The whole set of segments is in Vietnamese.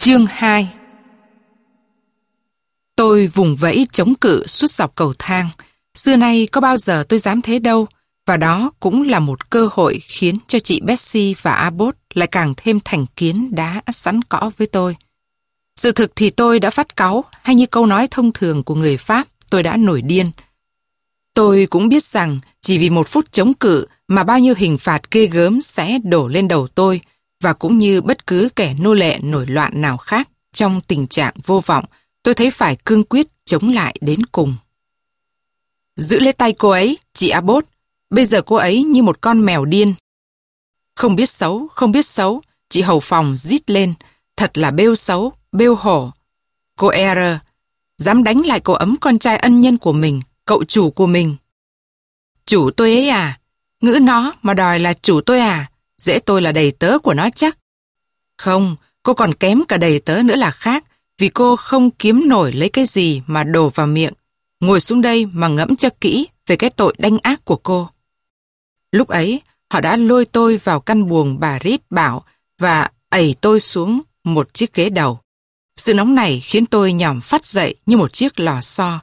Chương 2 Tôi vùng vẫy chống cự suốt dọc cầu thang. Xưa nay có bao giờ tôi dám thế đâu. Và đó cũng là một cơ hội khiến cho chị Betsy và Abbott lại càng thêm thành kiến đá sẵn cỏ với tôi. Sự thực thì tôi đã phát cáu, hay như câu nói thông thường của người Pháp, tôi đã nổi điên. Tôi cũng biết rằng chỉ vì một phút chống cự mà bao nhiêu hình phạt ghê gớm sẽ đổ lên đầu tôi, và cũng như bất cứ kẻ nô lệ nổi loạn nào khác trong tình trạng vô vọng, tôi thấy phải cương quyết chống lại đến cùng. Giữ lấy tay cô ấy, chị Abbott. Bây giờ cô ấy như một con mèo điên. Không biết xấu, không biết xấu, chị hầu phòng rít lên. Thật là bêu xấu, bêu hổ. Cô R, dám đánh lại cô ấm con trai ân nhân của mình, cậu chủ của mình. Chủ tôi ấy à? Ngữ nó mà đòi là chủ tôi à? Dễ tôi là đầy tớ của nó chắc. Không, cô còn kém cả đầy tớ nữa là khác, vì cô không kiếm nổi lấy cái gì mà đổ vào miệng. Ngồi xuống đây mà ngẫm cho kỹ về cái tội đanh ác của cô. Lúc ấy, họ đã lôi tôi vào căn buồng bà Rít bảo và ẩy tôi xuống một chiếc ghế đầu. Sự nóng này khiến tôi nhòm phát dậy như một chiếc lò xo.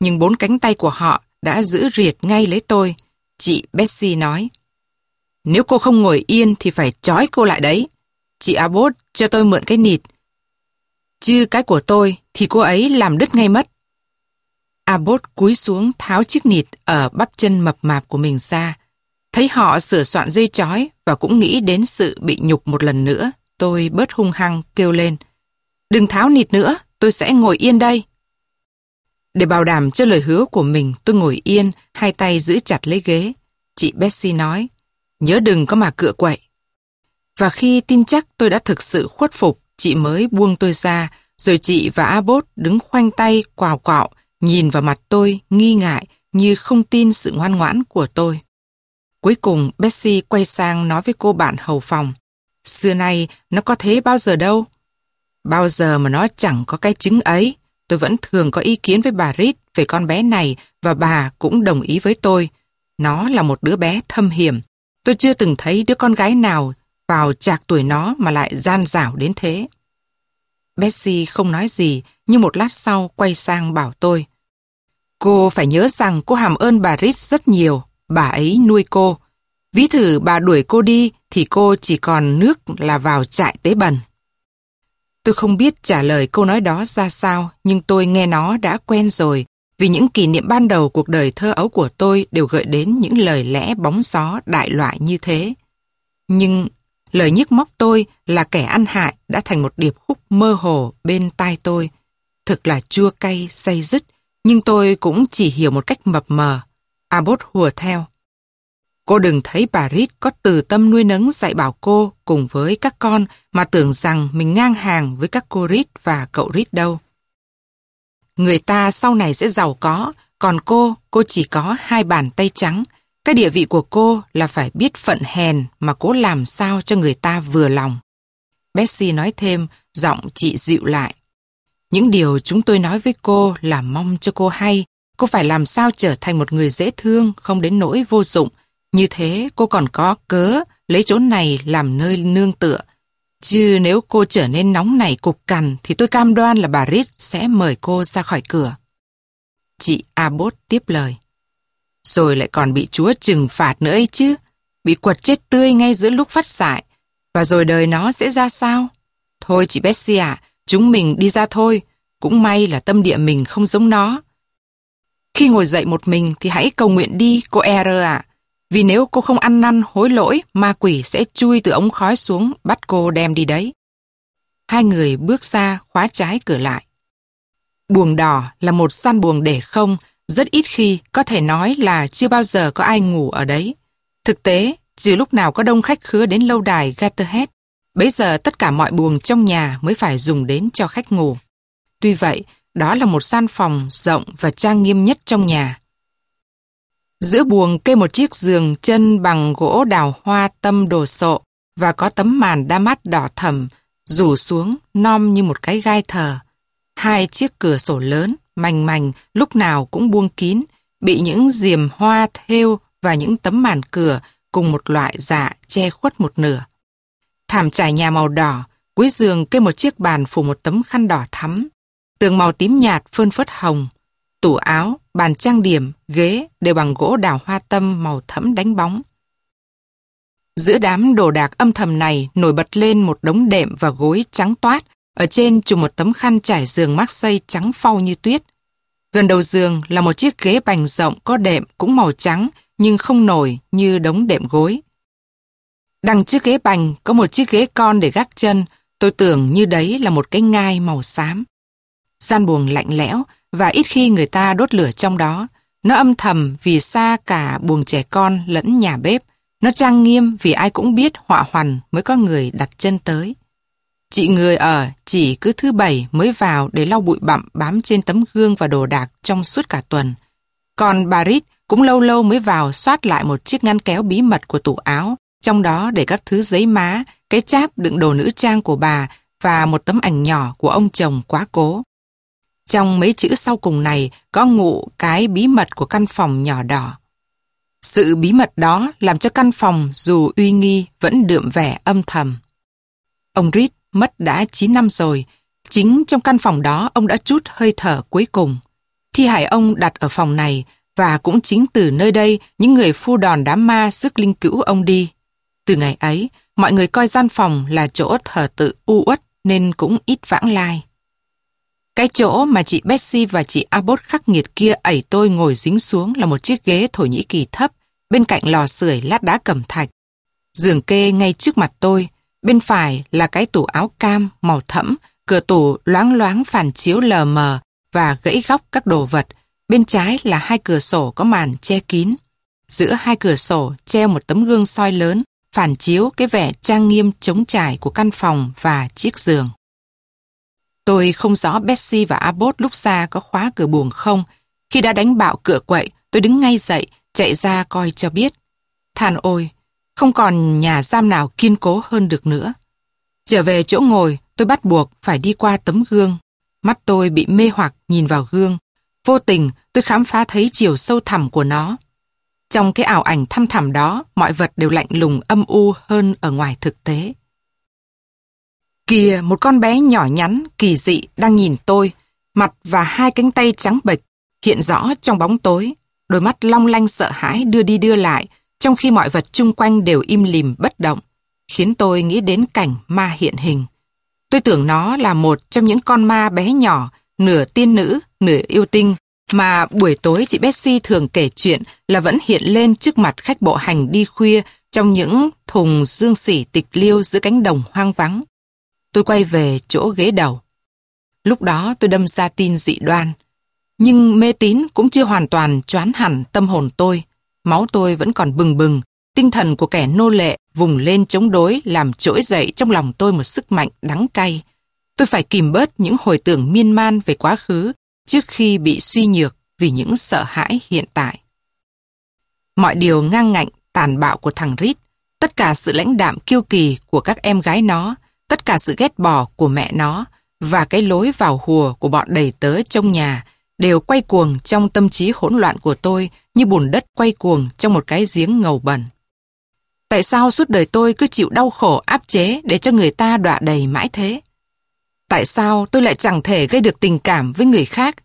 Nhưng bốn cánh tay của họ đã giữ riệt ngay lấy tôi. Chị Betsy nói. Nếu cô không ngồi yên thì phải trói cô lại đấy. Chị Abbott cho tôi mượn cái nịt. Chứ cái của tôi thì cô ấy làm đứt ngay mất. Abbott cúi xuống tháo chiếc nịt ở bắp chân mập mạp của mình ra. Thấy họ sửa soạn dây chói và cũng nghĩ đến sự bị nhục một lần nữa. Tôi bớt hung hăng kêu lên. Đừng tháo nịt nữa, tôi sẽ ngồi yên đây. Để bảo đảm cho lời hứa của mình, tôi ngồi yên, hai tay giữ chặt lấy ghế. Chị Betsy nói, Nhớ đừng có mà cựa quậy. Và khi tin chắc tôi đã thực sự khuất phục, chị mới buông tôi ra, rồi chị và Abbott đứng khoanh tay quào quạo, nhìn vào mặt tôi nghi ngại như không tin sự ngoan ngoãn của tôi. Cuối cùng Betsy quay sang nói với cô bạn hầu phòng. Xưa nay nó có thế bao giờ đâu. Bao giờ mà nó chẳng có cái chứng ấy. Tôi vẫn thường có ý kiến với bà Reed về con bé này và bà cũng đồng ý với tôi. Nó là một đứa bé thâm hiểm, Tôi chưa từng thấy đứa con gái nào vào chạc tuổi nó mà lại gian dảo đến thế. Betsy không nói gì, nhưng một lát sau quay sang bảo tôi. Cô phải nhớ rằng cô hàm ơn bà Ritz rất nhiều, bà ấy nuôi cô. Ví thử bà đuổi cô đi thì cô chỉ còn nước là vào trại tế bần. Tôi không biết trả lời câu nói đó ra sao, nhưng tôi nghe nó đã quen rồi vì những kỷ niệm ban đầu cuộc đời thơ ấu của tôi đều gợi đến những lời lẽ bóng gió đại loại như thế. Nhưng lời nhức móc tôi là kẻ ăn hại đã thành một điệp khúc mơ hồ bên tai tôi. Thực là chua cay, say dứt, nhưng tôi cũng chỉ hiểu một cách mập mờ. Abbott hùa theo. Cô đừng thấy bà Reed có từ tâm nuôi nấng dạy bảo cô cùng với các con mà tưởng rằng mình ngang hàng với các cô Reed và cậu Reed đâu. Người ta sau này sẽ giàu có, còn cô, cô chỉ có hai bàn tay trắng. Cái địa vị của cô là phải biết phận hèn mà cố làm sao cho người ta vừa lòng. Bessie nói thêm, giọng chị dịu lại. Những điều chúng tôi nói với cô là mong cho cô hay, cô phải làm sao trở thành một người dễ thương, không đến nỗi vô dụng. Như thế cô còn có cớ lấy chỗ này làm nơi nương tựa, Chứ nếu cô trở nên nóng nảy cục cằn thì tôi cam đoan là bà Rit sẽ mời cô ra khỏi cửa. Chị Abbott tiếp lời. Rồi lại còn bị chúa trừng phạt nữa ấy chứ. Bị quật chết tươi ngay giữa lúc phát xại. Và rồi đời nó sẽ ra sao? Thôi chị Betsy ạ, chúng mình đi ra thôi. Cũng may là tâm địa mình không giống nó. Khi ngồi dậy một mình thì hãy cầu nguyện đi, cô Er ạ. Vì nếu cô không ăn năn hối lỗi, ma quỷ sẽ chui từ ống khói xuống bắt cô đem đi đấy. Hai người bước ra khóa trái cửa lại. Buồng đỏ là một gian buồng để không, rất ít khi có thể nói là chưa bao giờ có ai ngủ ở đấy. Thực tế, dù lúc nào có đông khách khứa đến lâu đài Gatterhead, bấy giờ tất cả mọi buồng trong nhà mới phải dùng đến cho khách ngủ. Tuy vậy, đó là một gian phòng rộng và trang nghiêm nhất trong nhà. Giữa buồng kê một chiếc giường chân bằng gỗ đào hoa tâm đồ sộ và có tấm màn đa mắt đỏ thầm rủ xuống non như một cái gai thờ. Hai chiếc cửa sổ lớn, mảnh mảnh, lúc nào cũng buông kín, bị những diềm hoa thêu và những tấm màn cửa cùng một loại dạ che khuất một nửa. Thảm trải nhà màu đỏ, Cuối giường kê một chiếc bàn phủ một tấm khăn đỏ thắm. Tường màu tím nhạt phơn phớt hồng. Tủ áo, bàn trang điểm, ghế đều bằng gỗ đào hoa tâm màu thẫm đánh bóng. Giữa đám đồ đạc âm thầm này nổi bật lên một đống đệm và gối trắng toát, ở trên chùm một tấm khăn trải giường mắc xây trắng phau như tuyết. Gần đầu giường là một chiếc ghế bành rộng có đệm cũng màu trắng nhưng không nổi như đống đệm gối. Đằng chiếc ghế bành có một chiếc ghế con để gác chân, tôi tưởng như đấy là một cái ngai màu xám. Gian buồng lạnh lẽo và ít khi người ta đốt lửa trong đó. Nó âm thầm vì xa cả buồng trẻ con lẫn nhà bếp. Nó trang nghiêm vì ai cũng biết họa hoàn mới có người đặt chân tới. Chị người ở chỉ cứ thứ bảy mới vào để lau bụi bặm bám trên tấm gương và đồ đạc trong suốt cả tuần. Còn bà Rít cũng lâu lâu mới vào soát lại một chiếc ngăn kéo bí mật của tủ áo, trong đó để các thứ giấy má, cái cháp đựng đồ nữ trang của bà và một tấm ảnh nhỏ của ông chồng quá cố. Trong mấy chữ sau cùng này có ngụ cái bí mật của căn phòng nhỏ đỏ. Sự bí mật đó làm cho căn phòng dù uy nghi vẫn đượm vẻ âm thầm. Ông Reed mất đã 9 năm rồi. Chính trong căn phòng đó ông đã chút hơi thở cuối cùng. Thi hài ông đặt ở phòng này và cũng chính từ nơi đây những người phu đòn đám ma sức linh cữu ông đi. Từ ngày ấy, mọi người coi gian phòng là chỗ thờ tự u uất nên cũng ít vãng lai. Cái chỗ mà chị Betsy và chị Abbott khắc nghiệt kia ẩy tôi ngồi dính xuống là một chiếc ghế Thổ Nhĩ Kỳ thấp bên cạnh lò sưởi lát đá cẩm thạch. Giường kê ngay trước mặt tôi, bên phải là cái tủ áo cam màu thẫm, cửa tủ loáng loáng phản chiếu lờ mờ và gãy góc các đồ vật. Bên trái là hai cửa sổ có màn che kín. Giữa hai cửa sổ treo một tấm gương soi lớn phản chiếu cái vẻ trang nghiêm trống trải của căn phòng và chiếc giường. Tôi không rõ Betsy và Abbott lúc ra có khóa cửa buồng không. Khi đã đánh bạo cửa quậy, tôi đứng ngay dậy, chạy ra coi cho biết. Than ôi, không còn nhà giam nào kiên cố hơn được nữa. Trở về chỗ ngồi, tôi bắt buộc phải đi qua tấm gương. Mắt tôi bị mê hoặc nhìn vào gương. Vô tình, tôi khám phá thấy chiều sâu thẳm của nó. Trong cái ảo ảnh thăm thẳm đó, mọi vật đều lạnh lùng âm u hơn ở ngoài thực tế. Kìa, một con bé nhỏ nhắn, kỳ dị đang nhìn tôi, mặt và hai cánh tay trắng bệch, hiện rõ trong bóng tối, đôi mắt long lanh sợ hãi đưa đi đưa lại, trong khi mọi vật chung quanh đều im lìm bất động, khiến tôi nghĩ đến cảnh ma hiện hình. Tôi tưởng nó là một trong những con ma bé nhỏ, nửa tiên nữ, nửa yêu tinh, mà buổi tối chị Betsy thường kể chuyện là vẫn hiện lên trước mặt khách bộ hành đi khuya trong những thùng dương xỉ tịch liêu giữa cánh đồng hoang vắng. Tôi quay về chỗ ghế đầu. Lúc đó tôi đâm ra tin dị đoan. Nhưng mê tín cũng chưa hoàn toàn choán hẳn tâm hồn tôi. Máu tôi vẫn còn bừng bừng. Tinh thần của kẻ nô lệ vùng lên chống đối làm trỗi dậy trong lòng tôi một sức mạnh đắng cay. Tôi phải kìm bớt những hồi tưởng miên man về quá khứ trước khi bị suy nhược vì những sợ hãi hiện tại. Mọi điều ngang ngạnh, tàn bạo của thằng Rít, tất cả sự lãnh đạm kiêu kỳ của các em gái nó, tất cả sự ghét bỏ của mẹ nó và cái lối vào hùa của bọn đầy tớ trong nhà đều quay cuồng trong tâm trí hỗn loạn của tôi như bùn đất quay cuồng trong một cái giếng ngầu bẩn. Tại sao suốt đời tôi cứ chịu đau khổ áp chế để cho người ta đọa đầy mãi thế? Tại sao tôi lại chẳng thể gây được tình cảm với người khác?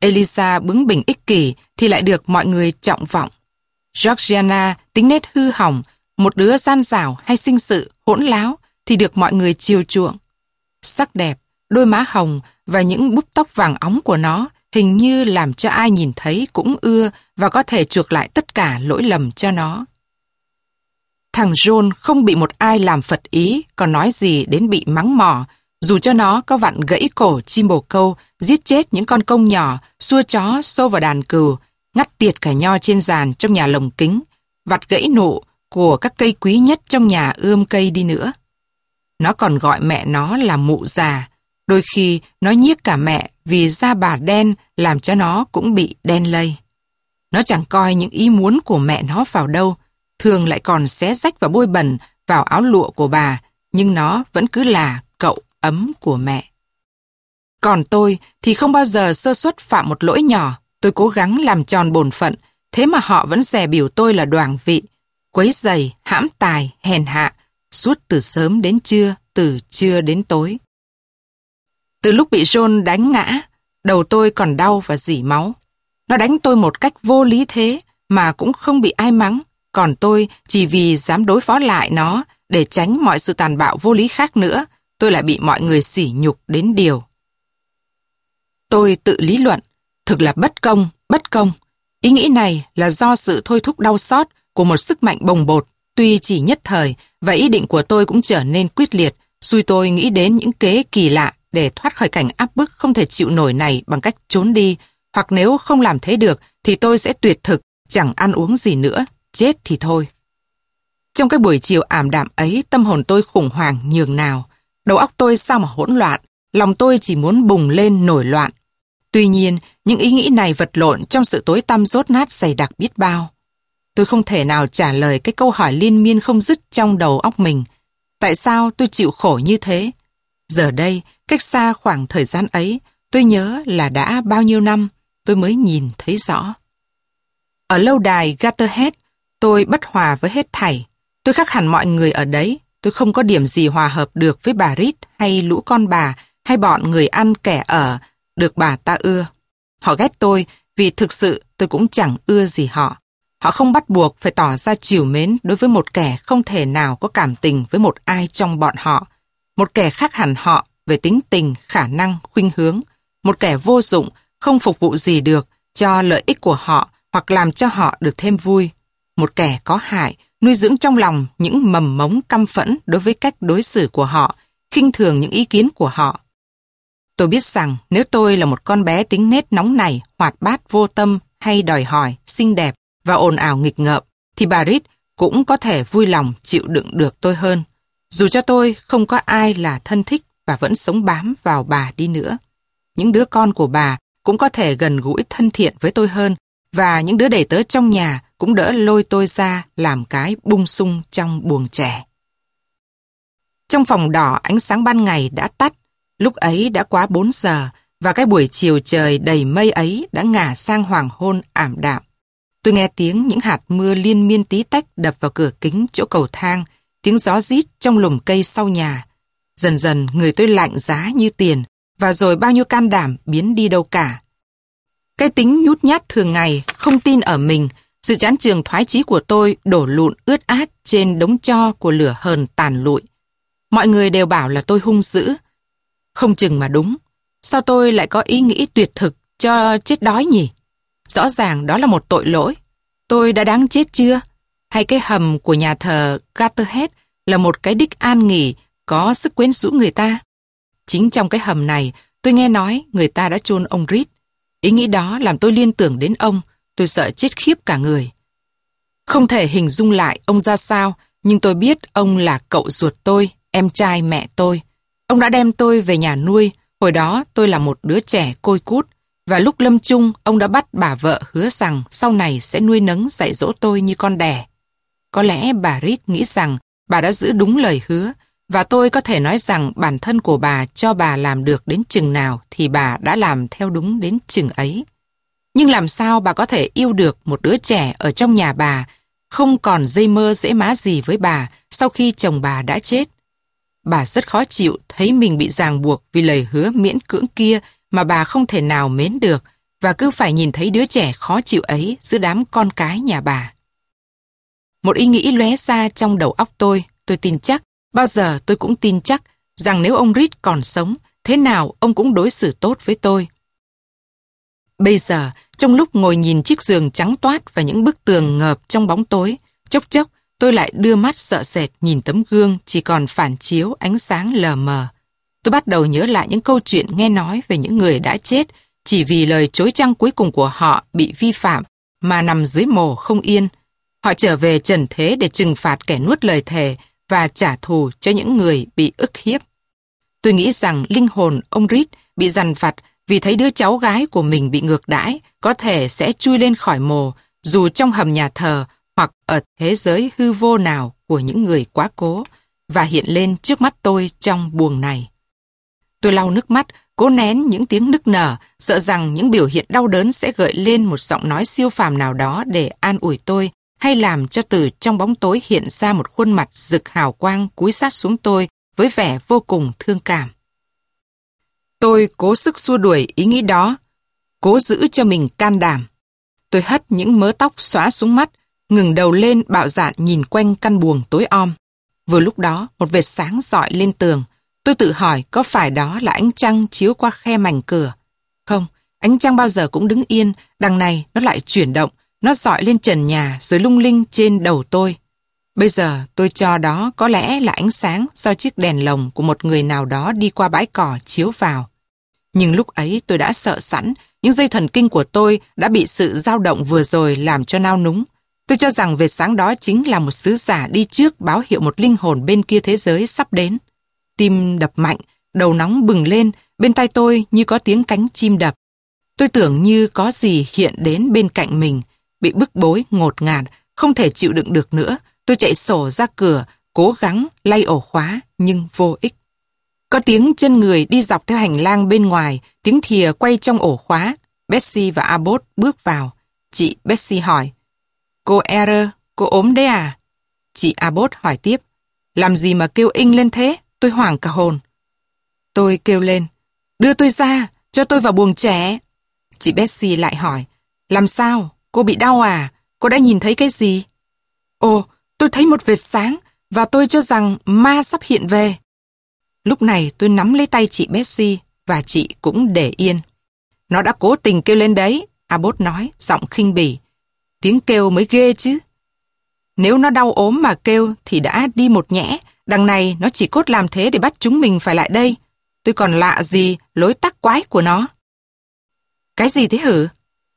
Elisa bướng bỉnh ích kỷ thì lại được mọi người trọng vọng. Georgiana tính nết hư hỏng, một đứa gian xảo hay sinh sự, hỗn láo thì được mọi người chiều chuộng. Sắc đẹp, đôi má hồng và những búp tóc vàng óng của nó hình như làm cho ai nhìn thấy cũng ưa và có thể chuộc lại tất cả lỗi lầm cho nó. Thằng John không bị một ai làm phật ý, còn nói gì đến bị mắng mỏ, dù cho nó có vặn gãy cổ chim bồ câu, giết chết những con công nhỏ, xua chó xô vào đàn cừu, ngắt tiệt cả nho trên giàn trong nhà lồng kính, vặt gãy nụ của các cây quý nhất trong nhà ươm cây đi nữa. Nó còn gọi mẹ nó là mụ già, đôi khi nó nhiếc cả mẹ vì da bà đen làm cho nó cũng bị đen lây. Nó chẳng coi những ý muốn của mẹ nó vào đâu, thường lại còn xé rách và bôi bẩn vào áo lụa của bà, nhưng nó vẫn cứ là cậu ấm của mẹ. Còn tôi thì không bao giờ sơ suất phạm một lỗi nhỏ, tôi cố gắng làm tròn bổn phận, thế mà họ vẫn xè biểu tôi là đoàn vị, quấy giày, hãm tài, hèn hạ, suốt từ sớm đến trưa từ trưa đến tối. Từ lúc bị John đánh ngã, đầu tôi còn đau và dỉ máu. Nó đánh tôi một cách vô lý thế mà cũng không bị ai mắng, còn tôi chỉ vì dám đối phó lại nó để tránh mọi sự tàn bạo vô lý khác nữa, tôi lại bị mọi người sỉ nhục đến điều. Tôi tự lý luận, thực là bất công, bất công. Ý nghĩ này là do sự thôi thúc đau xót của một sức mạnh bồng bột, tuy chỉ nhất thời, và ý định của tôi cũng trở nên quyết liệt, xui tôi nghĩ đến những kế kỳ lạ để thoát khỏi cảnh áp bức không thể chịu nổi này bằng cách trốn đi, hoặc nếu không làm thế được thì tôi sẽ tuyệt thực, chẳng ăn uống gì nữa, chết thì thôi. Trong cái buổi chiều ảm đạm ấy, tâm hồn tôi khủng hoảng nhường nào. Đầu óc tôi sao mà hỗn loạn, lòng tôi chỉ muốn bùng lên nổi loạn. Tuy nhiên, những ý nghĩ này vật lộn trong sự tối tăm rốt nát dày đặc biết bao. Tôi không thể nào trả lời cái câu hỏi liên miên không dứt trong đầu óc mình. Tại sao tôi chịu khổ như thế? Giờ đây, cách xa khoảng thời gian ấy, tôi nhớ là đã bao nhiêu năm tôi mới nhìn thấy rõ. Ở lâu đài Gatterhead, tôi bất hòa với hết thảy. Tôi khác hẳn mọi người ở đấy. Tôi không có điểm gì hòa hợp được với bà Rít hay lũ con bà hay bọn người ăn kẻ ở được bà ta ưa. Họ ghét tôi vì thực sự tôi cũng chẳng ưa gì họ. Họ không bắt buộc phải tỏ ra chiều mến đối với một kẻ không thể nào có cảm tình với một ai trong bọn họ. Một kẻ khác hẳn họ về tính tình, khả năng, khuynh hướng. Một kẻ vô dụng, không phục vụ gì được cho lợi ích của họ hoặc làm cho họ được thêm vui. Một kẻ có hại, nuôi dưỡng trong lòng những mầm mống căm phẫn đối với cách đối xử của họ, khinh thường những ý kiến của họ. Tôi biết rằng nếu tôi là một con bé tính nết nóng này, hoạt bát vô tâm hay đòi hỏi, xinh đẹp và ồn ào nghịch ngợm, thì bà Rít cũng có thể vui lòng chịu đựng được tôi hơn. Dù cho tôi không có ai là thân thích và vẫn sống bám vào bà đi nữa. Những đứa con của bà cũng có thể gần gũi thân thiện với tôi hơn và những đứa đầy tớ trong nhà cũng đỡ lôi tôi ra làm cái bung sung trong buồng trẻ. Trong phòng đỏ ánh sáng ban ngày đã tắt, lúc ấy đã quá 4 giờ và cái buổi chiều trời đầy mây ấy đã ngả sang hoàng hôn ảm đạm. Tôi nghe tiếng những hạt mưa liên miên tí tách đập vào cửa kính chỗ cầu thang, tiếng gió rít trong lùm cây sau nhà. Dần dần người tôi lạnh giá như tiền và rồi bao nhiêu can đảm biến đi đâu cả. Cái tính nhút nhát thường ngày, không tin ở mình, sự chán trường thoái chí của tôi đổ lụn ướt át trên đống cho của lửa hờn tàn lụi. Mọi người đều bảo là tôi hung dữ. Không chừng mà đúng. Sao tôi lại có ý nghĩ tuyệt thực cho chết đói nhỉ? Rõ ràng đó là một tội lỗi. Tôi đã đáng chết chưa? Hay cái hầm của nhà thờ Gatterhead là một cái đích an nghỉ có sức quyến rũ người ta? Chính trong cái hầm này, tôi nghe nói người ta đã chôn ông Reed. Ý nghĩ đó làm tôi liên tưởng đến ông, tôi sợ chết khiếp cả người. Không thể hình dung lại ông ra sao, nhưng tôi biết ông là cậu ruột tôi, em trai mẹ tôi. Ông đã đem tôi về nhà nuôi, hồi đó tôi là một đứa trẻ côi cút, và lúc lâm chung ông đã bắt bà vợ hứa rằng sau này sẽ nuôi nấng dạy dỗ tôi như con đẻ. Có lẽ bà Rít nghĩ rằng bà đã giữ đúng lời hứa, và tôi có thể nói rằng bản thân của bà cho bà làm được đến chừng nào thì bà đã làm theo đúng đến chừng ấy. Nhưng làm sao bà có thể yêu được một đứa trẻ ở trong nhà bà, không còn dây mơ dễ má gì với bà sau khi chồng bà đã chết? Bà rất khó chịu thấy mình bị ràng buộc vì lời hứa miễn cưỡng kia mà bà không thể nào mến được và cứ phải nhìn thấy đứa trẻ khó chịu ấy giữa đám con cái nhà bà. Một ý nghĩ lóe ra trong đầu óc tôi, tôi tin chắc Bao giờ tôi cũng tin chắc rằng nếu ông Reed còn sống, thế nào ông cũng đối xử tốt với tôi. Bây giờ, trong lúc ngồi nhìn chiếc giường trắng toát và những bức tường ngợp trong bóng tối, chốc chốc tôi lại đưa mắt sợ sệt nhìn tấm gương chỉ còn phản chiếu ánh sáng lờ mờ. Tôi bắt đầu nhớ lại những câu chuyện nghe nói về những người đã chết chỉ vì lời chối trăng cuối cùng của họ bị vi phạm mà nằm dưới mồ không yên. Họ trở về trần thế để trừng phạt kẻ nuốt lời thề và trả thù cho những người bị ức hiếp. Tôi nghĩ rằng linh hồn ông Reed bị dằn vặt vì thấy đứa cháu gái của mình bị ngược đãi có thể sẽ chui lên khỏi mồ dù trong hầm nhà thờ hoặc ở thế giới hư vô nào của những người quá cố và hiện lên trước mắt tôi trong buồng này. Tôi lau nước mắt, cố nén những tiếng nức nở, sợ rằng những biểu hiện đau đớn sẽ gợi lên một giọng nói siêu phàm nào đó để an ủi tôi hay làm cho từ trong bóng tối hiện ra một khuôn mặt rực hào quang cúi sát xuống tôi với vẻ vô cùng thương cảm. Tôi cố sức xua đuổi ý nghĩ đó, cố giữ cho mình can đảm. Tôi hất những mớ tóc xóa xuống mắt, ngừng đầu lên bạo dạn nhìn quanh căn buồng tối om. Vừa lúc đó, một vệt sáng dọi lên tường. Tôi tự hỏi có phải đó là ánh trăng chiếu qua khe mảnh cửa. Không, ánh trăng bao giờ cũng đứng yên, đằng này nó lại chuyển động, nó dọi lên trần nhà rồi lung linh trên đầu tôi. Bây giờ tôi cho đó có lẽ là ánh sáng do chiếc đèn lồng của một người nào đó đi qua bãi cỏ chiếu vào. Nhưng lúc ấy tôi đã sợ sẵn, những dây thần kinh của tôi đã bị sự dao động vừa rồi làm cho nao núng. Tôi cho rằng về sáng đó chính là một sứ giả đi trước báo hiệu một linh hồn bên kia thế giới sắp đến. Tim đập mạnh, đầu nóng bừng lên, bên tai tôi như có tiếng cánh chim đập. Tôi tưởng như có gì hiện đến bên cạnh mình, bị bức bối, ngột ngạt, không thể chịu đựng được nữa. Tôi chạy sổ ra cửa, cố gắng lay ổ khóa, nhưng vô ích. Có tiếng chân người đi dọc theo hành lang bên ngoài, tiếng thìa quay trong ổ khóa. Betsy và Abbott bước vào. Chị Betsy hỏi, Cô Error, cô ốm đấy à? Chị Abbott hỏi tiếp, làm gì mà kêu inh lên thế? Tôi hoảng cả hồn. Tôi kêu lên, đưa tôi ra, cho tôi vào buồng trẻ. Chị Betsy lại hỏi, làm sao? Cô bị đau à? Cô đã nhìn thấy cái gì? Ồ, tôi thấy một vệt sáng và tôi cho rằng ma sắp hiện về. Lúc này tôi nắm lấy tay chị Betsy và chị cũng để yên. Nó đã cố tình kêu lên đấy, Abbott nói, giọng khinh bỉ. Tiếng kêu mới ghê chứ. Nếu nó đau ốm mà kêu thì đã đi một nhẽ, đằng này nó chỉ cốt làm thế để bắt chúng mình phải lại đây. Tôi còn lạ gì lối tắc quái của nó. Cái gì thế hử?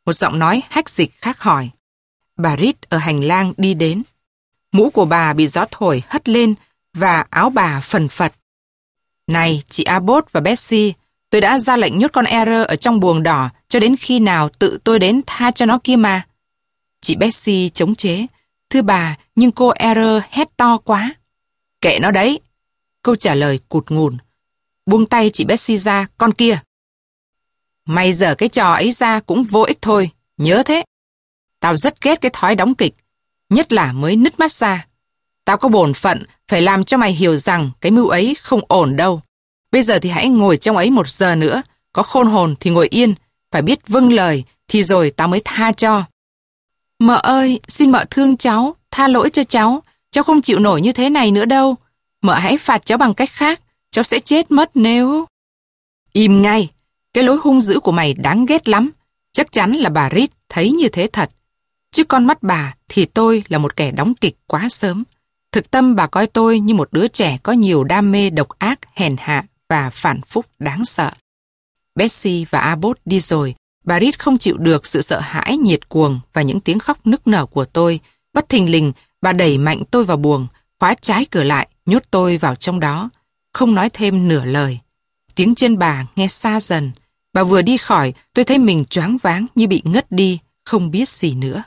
Một giọng nói hách dịch khác hỏi. Bà Rít ở hành lang đi đến. Mũ của bà bị gió thổi hất lên và áo bà phần phật. Này, chị Abbott và Betsy, tôi đã ra lệnh nhốt con Error ở trong buồng đỏ cho đến khi nào tự tôi đến tha cho nó kia mà. Chị Betsy chống chế. Thưa bà, nhưng cô Error hét to quá. Kệ nó đấy. Câu trả lời cụt ngùn. Buông tay chị Betsy ra, con kia. Mày giờ cái trò ấy ra cũng vô ích thôi, nhớ thế. Tao rất ghét cái thói đóng kịch, nhất là mới nứt mắt ra. Tao có bổn phận phải làm cho mày hiểu rằng cái mưu ấy không ổn đâu. Bây giờ thì hãy ngồi trong ấy một giờ nữa, có khôn hồn thì ngồi yên, phải biết vâng lời thì rồi tao mới tha cho. Mợ ơi, xin mợ thương cháu, tha lỗi cho cháu, cháu không chịu nổi như thế này nữa đâu. Mợ hãy phạt cháu bằng cách khác, cháu sẽ chết mất nếu... Im ngay, cái lối hung dữ của mày đáng ghét lắm. Chắc chắn là bà Rít thấy như thế thật. Chứ con mắt bà thì tôi là một kẻ đóng kịch quá sớm. Thực tâm bà coi tôi như một đứa trẻ có nhiều đam mê độc ác, hèn hạ và phản phúc đáng sợ. Bessie và Abbott đi rồi, bà Rít không chịu được sự sợ hãi nhiệt cuồng và những tiếng khóc nức nở của tôi. Bất thình lình, bà đẩy mạnh tôi vào buồng, khóa trái cửa lại, nhốt tôi vào trong đó, không nói thêm nửa lời. Tiếng chân bà nghe xa dần. Bà vừa đi khỏi, tôi thấy mình choáng váng như bị ngất đi, không biết gì nữa.